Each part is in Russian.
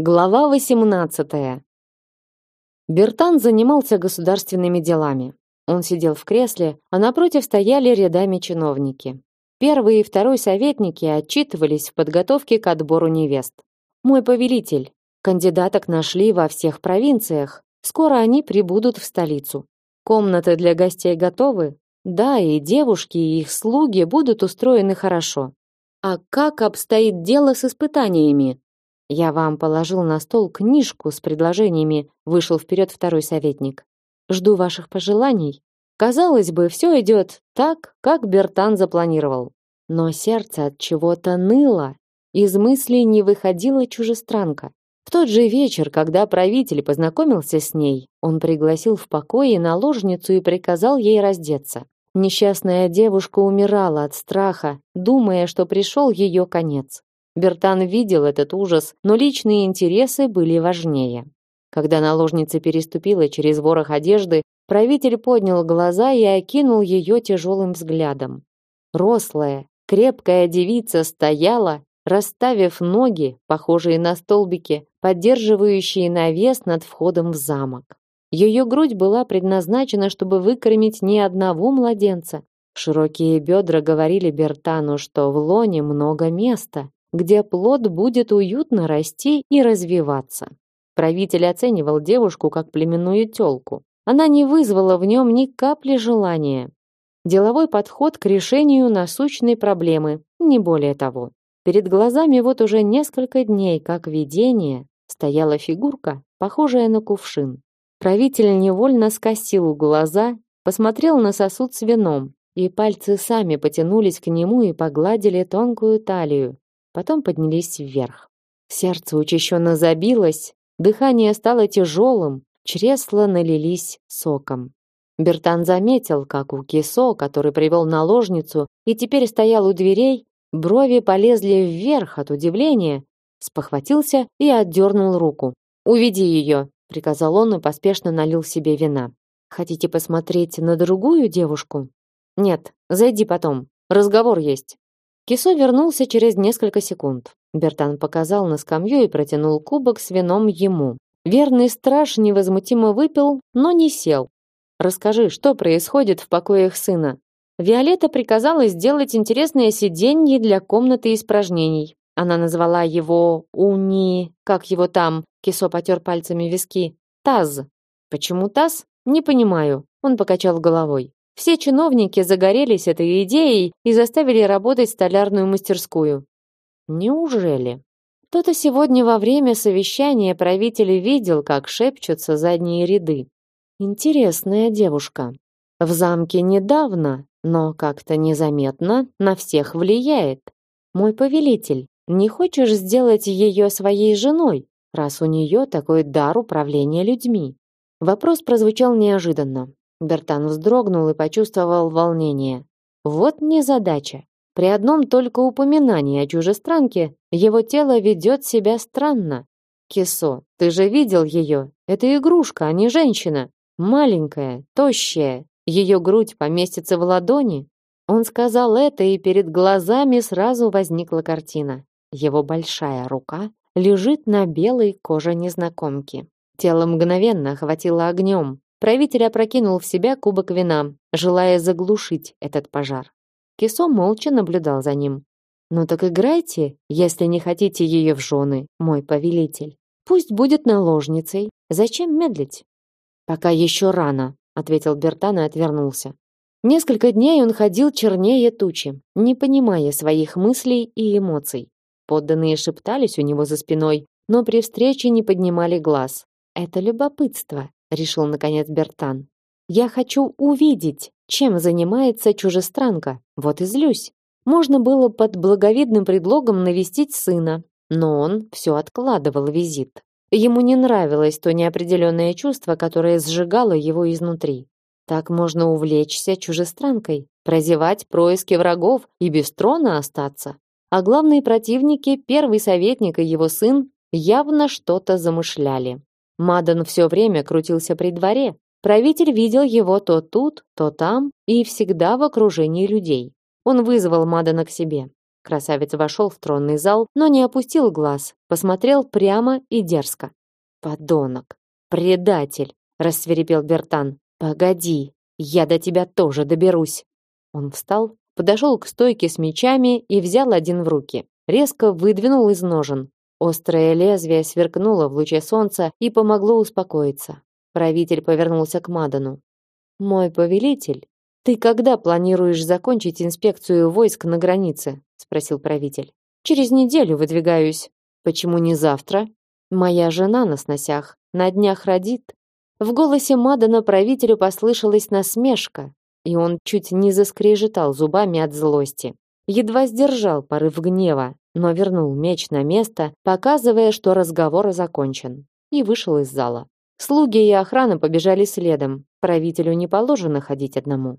Глава 18. Бертан занимался государственными делами. Он сидел в кресле, а напротив стояли рядами чиновники. Первый и второй советники отчитывались в подготовке к отбору невест. Мой повелитель, кандидаток нашли во всех провинциях. Скоро они прибудут в столицу. Комнаты для гостей готовы? Да, и девушки, и их слуги будут устроены хорошо. А как обстоит дело с испытаниями? Я вам положил на стол книжку с предложениями, вышел вперед второй советник. Жду ваших пожеланий. Казалось бы, все идет так, как Бертан запланировал. Но сердце от чего-то ныло. Из мыслей не выходила чужестранка. В тот же вечер, когда правитель познакомился с ней, он пригласил в покое наложницу и приказал ей раздеться. Несчастная девушка умирала от страха, думая, что пришел ее конец. Бертан видел этот ужас, но личные интересы были важнее. Когда наложница переступила через ворох одежды, правитель поднял глаза и окинул ее тяжелым взглядом. Рослая, крепкая девица стояла, расставив ноги, похожие на столбики, поддерживающие навес над входом в замок. Ее грудь была предназначена, чтобы выкормить не одного младенца. Широкие бедра говорили Бертану, что в лоне много места, где плод будет уютно расти и развиваться. Правитель оценивал девушку как племенную тёлку. Она не вызвала в нем ни капли желания. Деловой подход к решению насущной проблемы, не более того. Перед глазами вот уже несколько дней, как видение, стояла фигурка, похожая на кувшин. Правитель невольно скосил глаза, посмотрел на сосуд с вином, и пальцы сами потянулись к нему и погладили тонкую талию, потом поднялись вверх. Сердце учащенно забилось, дыхание стало тяжелым, чресла налились соком. Бертан заметил, как у Кисо, который привел наложницу и теперь стоял у дверей, брови полезли вверх от удивления, спохватился и отдернул руку. «Уведи ее», — приказал он и поспешно налил себе вина. «Хотите посмотреть на другую девушку?» «Нет, зайди потом. Разговор есть». Кисо вернулся через несколько секунд. Бертан показал на скамью и протянул кубок с вином ему. Верный страж невозмутимо выпил, но не сел. Расскажи, что происходит в покоях сына? Виолетта приказала сделать интересное сиденье для комнаты испражнений. Она назвала его Уни, как его там, Кисо потер пальцами виски. Таз. Почему таз? Не понимаю. Он покачал головой. Все чиновники загорелись этой идеей и заставили работать столярную мастерскую. Неужели? Кто-то сегодня во время совещания правитель видел, как шепчутся задние ряды. Интересная девушка. В замке недавно, но как-то незаметно на всех влияет. Мой повелитель, не хочешь сделать ее своей женой, раз у нее такой дар управления людьми? Вопрос прозвучал неожиданно. Бертан вздрогнул и почувствовал волнение. Вот незадача. При одном только упоминании о чужестранке его тело ведет себя странно. Кисо, ты же видел ее? Это игрушка, а не женщина. Маленькая, тощая. Ее грудь поместится в ладони. Он сказал это, и перед глазами сразу возникла картина. Его большая рука лежит на белой коже незнакомки. Тело мгновенно охватило огнем. Правитель опрокинул в себя кубок вина, желая заглушить этот пожар. Кисо молча наблюдал за ним. «Ну так играйте, если не хотите ее в жены, мой повелитель. Пусть будет наложницей. Зачем медлить?» «Пока еще рано», — ответил Бертан и отвернулся. Несколько дней он ходил чернее тучи, не понимая своих мыслей и эмоций. Подданные шептались у него за спиной, но при встрече не поднимали глаз. Это любопытство, решил наконец Бертан. Я хочу увидеть, чем занимается чужестранка. Вот и злюсь. Можно было под благовидным предлогом навестить сына, но он все откладывал визит. Ему не нравилось то неопределенное чувство, которое сжигало его изнутри. Так можно увлечься чужестранкой, прозевать происки врагов и без трона остаться. А главные противники, первый советник и его сын, явно что-то замышляли. Мадан все время крутился при дворе. Правитель видел его то тут, то там и всегда в окружении людей. Он вызвал Мадана к себе. Красавец вошел в тронный зал, но не опустил глаз, посмотрел прямо и дерзко. Подонок, предатель, рассверепел Бертан. Погоди, я до тебя тоже доберусь. Он встал, подошел к стойке с мечами и взял один в руки. Резко выдвинул из ножен. Острое лезвие сверкнуло в луче солнца и помогло успокоиться. Правитель повернулся к Мадану. Мой повелитель, ты когда планируешь закончить инспекцию войск на границе? спросил правитель. Через неделю выдвигаюсь. Почему не завтра? Моя жена на сносях, на днях родит. В голосе Мадана правителю послышалась насмешка, и он чуть не заскрежетал зубами от злости. Едва сдержал порыв гнева, но вернул меч на место, показывая, что разговор закончен, и вышел из зала. Слуги и охрана побежали следом. Правителю не положено ходить одному.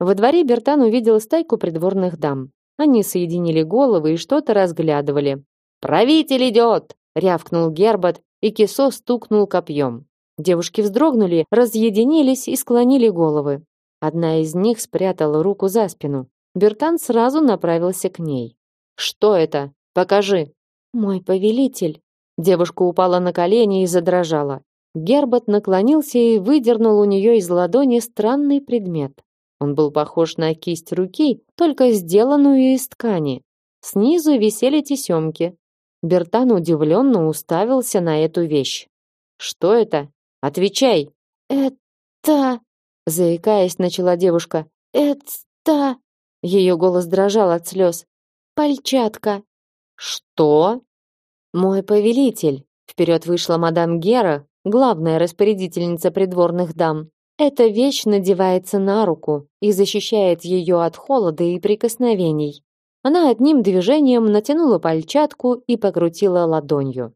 Во дворе Бертан увидел стайку придворных дам. Они соединили головы и что-то разглядывали. «Правитель идет!» — рявкнул Гербот, и Кисо стукнул копьем. Девушки вздрогнули, разъединились и склонили головы. Одна из них спрятала руку за спину. Бертан сразу направился к ней. «Что это? Покажи!» «Мой повелитель!» Девушка упала на колени и задрожала. Гербот наклонился и выдернул у нее из ладони странный предмет. Он был похож на кисть руки, только сделанную из ткани. Снизу висели тесемки. Бертан удивленно уставился на эту вещь. «Что это? Отвечай!» «Это...» Заикаясь, начала девушка. «Это...» Ее голос дрожал от слез. «Пальчатка». «Что?» «Мой повелитель». Вперед вышла мадам Гера, главная распорядительница придворных дам. Эта вещь надевается на руку и защищает ее от холода и прикосновений. Она одним движением натянула пальчатку и покрутила ладонью.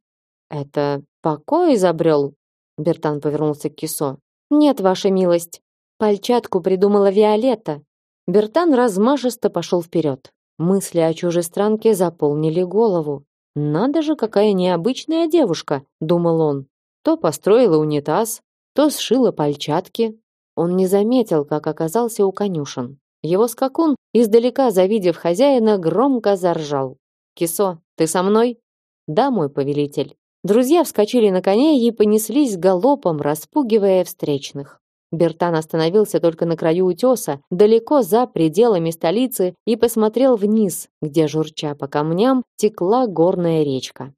«Это покой изобрел?» Бертан повернулся к Кисо. «Нет, ваша милость. Пальчатку придумала Виолетта». Бертан размашисто пошел вперед. Мысли о чужестранке заполнили голову. «Надо же, какая необычная девушка», — думал он. То построила унитаз, то сшила пальчатки. Он не заметил, как оказался у конюшен. Его скакун, издалека завидев хозяина, громко заржал. «Кисо, ты со мной?» «Да, мой повелитель». Друзья вскочили на коней и понеслись галопом, распугивая встречных. Бертан остановился только на краю утеса, далеко за пределами столицы, и посмотрел вниз, где, журча по камням, текла горная речка.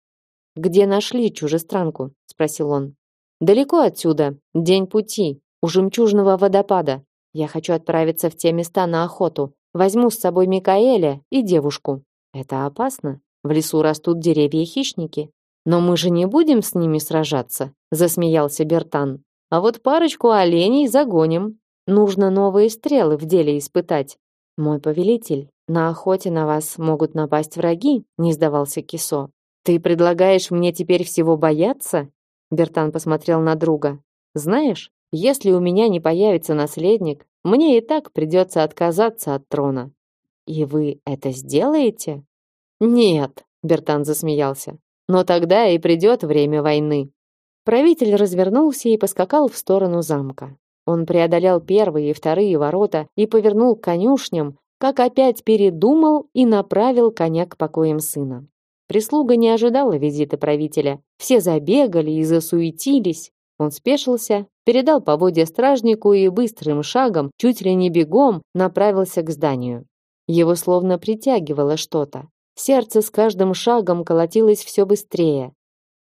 «Где нашли чужестранку?» — спросил он. Далеко отсюда, день пути, у жемчужного водопада. Я хочу отправиться в те места на охоту. Возьму с собой Микаэля и девушку. Это опасно. В лесу растут деревья и хищники. Но мы же не будем с ними сражаться, засмеялся Бертан. А вот парочку оленей загоним. Нужно новые стрелы в деле испытать. Мой повелитель, на охоте на вас могут напасть враги, не сдавался Кисо. Ты предлагаешь мне теперь всего бояться? Бертан посмотрел на друга. Знаешь, если у меня не появится наследник, мне и так придется отказаться от трона. И вы это сделаете? Нет, Бертан засмеялся. Но тогда и придет время войны. Правитель развернулся и поскакал в сторону замка. Он преодолел первые и вторые ворота и повернул к конюшням, как опять передумал и направил коня к покоям сына. Прислуга не ожидала визита правителя. Все забегали и засуетились. Он спешился, передал поводья стражнику и быстрым шагом, чуть ли не бегом, направился к зданию. Его словно притягивало что-то. Сердце с каждым шагом колотилось все быстрее.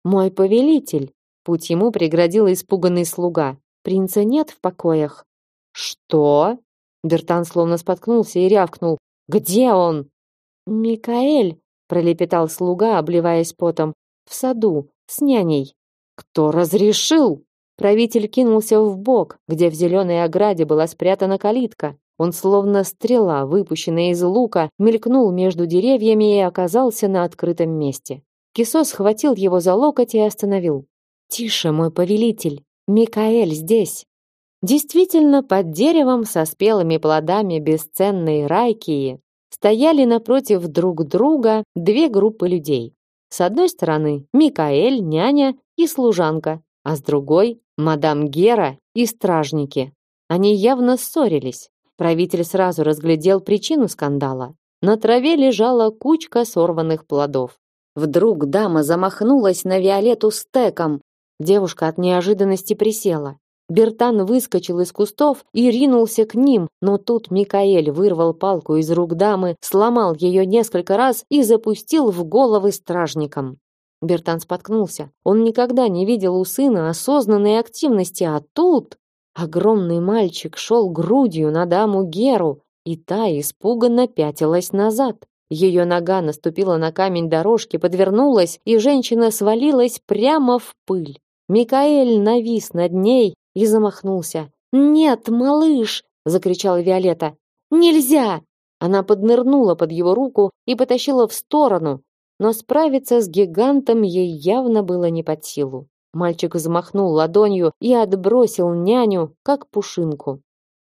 «Мой повелитель!» Путь ему преградил испуганный слуга. «Принца нет в покоях». «Что?» Бертан словно споткнулся и рявкнул. «Где он?» «Микаэль!» пролепетал слуга, обливаясь потом. В саду, с няней. Кто разрешил? Правитель кинулся в бок, где в зеленой ограде была спрятана калитка. Он словно стрела, выпущенная из лука, мелькнул между деревьями и оказался на открытом месте. Кисо схватил его за локоть и остановил. «Тише, мой повелитель! Микаэль здесь!» Действительно, под деревом со спелыми плодами бесценной райкии стояли напротив друг друга две группы людей. С одной стороны Микаэль, няня и служанка, а с другой мадам Гера и стражники. Они явно ссорились. Правитель сразу разглядел причину скандала. на траве лежала кучка сорванных плодов. Вдруг дама замахнулась на Виолетту стеком. Девушка от неожиданности присела. Бертан выскочил из кустов и ринулся к ним, но тут Микаэль вырвал палку из рук дамы, сломал ее несколько раз и запустил в головы стражникам. Бертан споткнулся. Он никогда не видел у сына осознанной активности, а тут огромный мальчик шел грудью на даму Геру, и та испуганно пятилась назад. Ее нога наступила на камень дорожки, подвернулась, и женщина свалилась прямо в пыль. Микаэль навис над ней и замахнулся. "Нет, малыш!" закричала Виолетта. "Нельзя!" Она поднырнула под его руку и потащила в сторону, но справиться с гигантом ей явно было не под силу. Мальчик взмахнул ладонью и отбросил няню, как пушинку.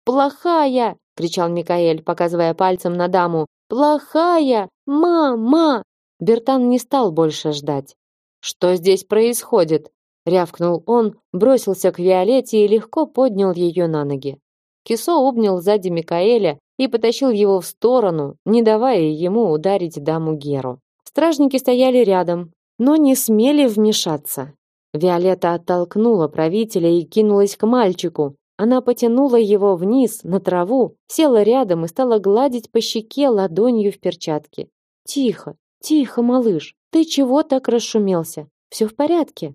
«Плохая!» — кричал Микаэль, показывая пальцем на даму. «Плохая! Мама!» Бертан не стал больше ждать. «Что здесь происходит?» — рявкнул он, бросился к Виолетте и легко поднял ее на ноги. Кисо обнял сзади Микаэля и потащил его в сторону, не давая ему ударить даму Геру. Стражники стояли рядом, но не смели вмешаться. Виолетта оттолкнула правителя и кинулась к мальчику. Она потянула его вниз, на траву, села рядом и стала гладить по щеке ладонью в перчатке. «Тихо, тихо, малыш, ты чего так расшумелся? Все в порядке?»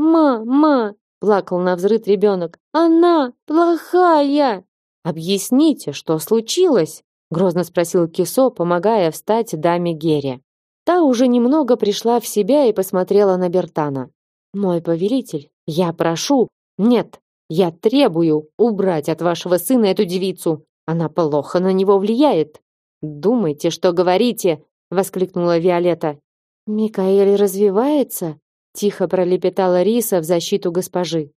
«Мама!» – плакал на взрыв ребенок. «Она плохая!» «Объясните, что случилось?» – грозно спросил Кисо, помогая встать даме Гере. Та уже немного пришла в себя и посмотрела на Бертана. «Мой повелитель, я прошу, нет, я требую убрать от вашего сына эту девицу. Она плохо на него влияет». «Думайте, что говорите!» — воскликнула Виолетта. «Микаэль развивается?» — тихо пролепетала Риса в защиту госпожи.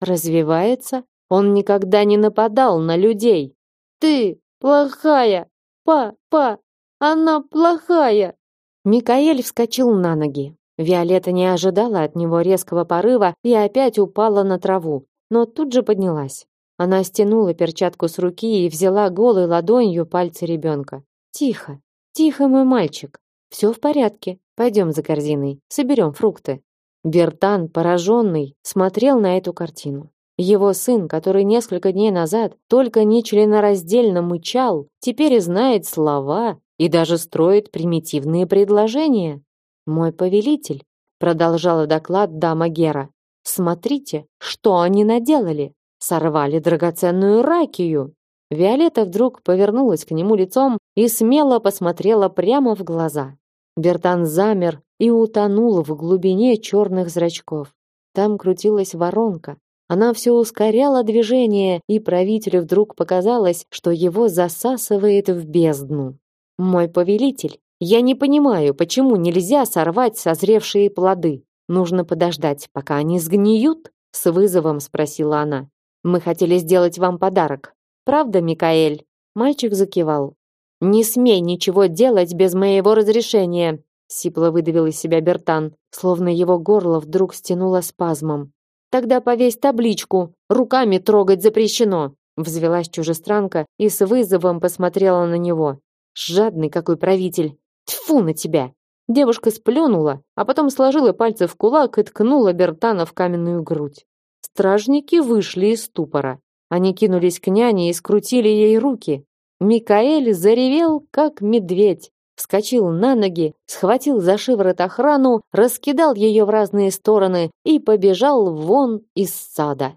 «Развивается? Он никогда не нападал на людей». «Ты плохая! Па-па! Она плохая!» Микаэль вскочил на ноги. Виолетта не ожидала от него резкого порыва и опять упала на траву, но тут же поднялась. Она стянула перчатку с руки и взяла голой ладонью пальцы ребенка. «Тихо, тихо, мой мальчик. Все в порядке. Пойдем за корзиной, соберем фрукты». Бертан, пораженный, смотрел на эту картину. Его сын, который несколько дней назад только нечленораздельно мычал, теперь и знает слова и даже строит примитивные предложения. Мой повелитель, продолжала доклад дама Гера. Смотрите, что они наделали. Сорвали драгоценную ракию. Виолетта вдруг повернулась к нему лицом и смело посмотрела прямо в глаза. Бертан замер и утонул в глубине черных зрачков. Там крутилась воронка. Она все ускоряла движение, и правителю вдруг показалось, что его засасывает в бездну. Мой повелитель, я не понимаю, почему нельзя сорвать созревшие плоды. Нужно подождать, пока они сгниют, с вызовом спросила она. Мы хотели сделать вам подарок. Правда, Микаэль? Мальчик закивал. Не смей ничего делать без моего разрешения, сипло выдавил из себя Бертан, словно его горло вдруг стянуло спазмом. Тогда повесь табличку: руками трогать запрещено. Взвелась чужестранка и с вызовом посмотрела на него. Жадный какой правитель. Тьфу на тебя. Девушка сплюнула, а потом сложила пальцы в кулак и ткнула Бертана в каменную грудь. Стражники вышли из ступора. Они кинулись к няне и скрутили ей руки. Микаэль заревел, как медведь, вскочил на ноги, схватил за шиворот охрану, раскидал ее в разные стороны и побежал вон из сада.